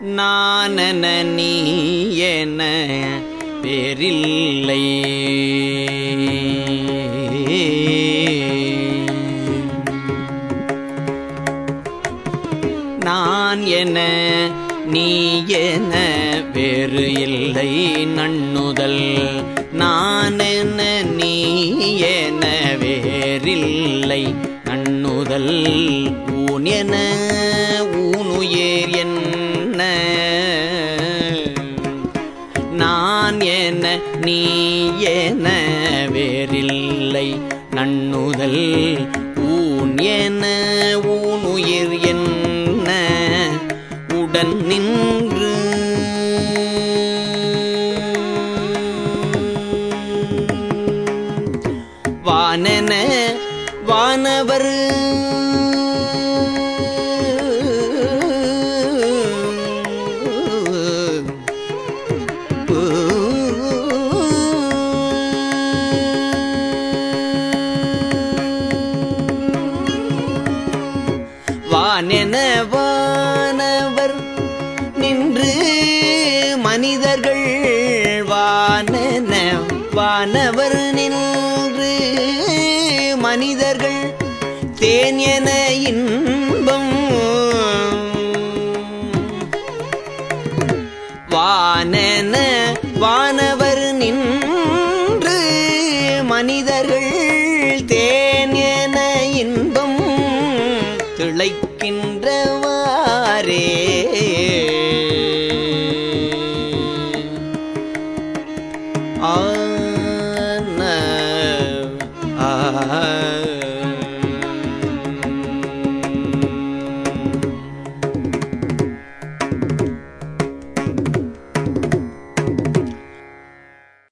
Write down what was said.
நானன நீ என பேரில்லை. நான் என நீ என வேறு இல்லை நண்ணுதல். நான் என நீ என வேறில்லை நண்ணுதல். ஊன் என ஊனுயேர் நான் என நீ என வேறில்லை. நண்ணுதல் ஊன் என ஊனுயிர் என்ன உடன் நின்று. வானென வானவர் வானென வானவர் நின்று மனிதர்கள் வானென வானவர் நின்று மனிதர்கள் தேன் என இன்பம். வானென வானவர் நின்று மனிதர்கள் தேன் திளைக்கின்றவாரே ஆன ஆ